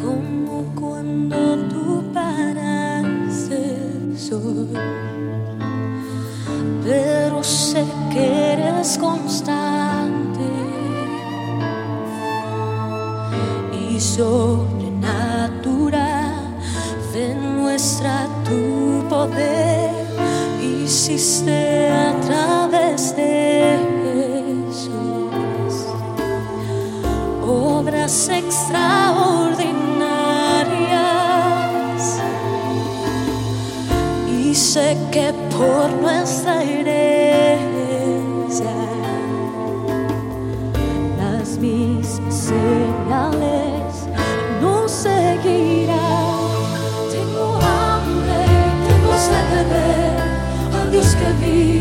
como cuando tú paras el sol. Pero sé que eres constante y sobrenatural. Demuestra tu poder, hiciste que por nuestra herencia las mismas señales nos seguirán. Tengo hambre, tengo sed de ver al Dios que vive,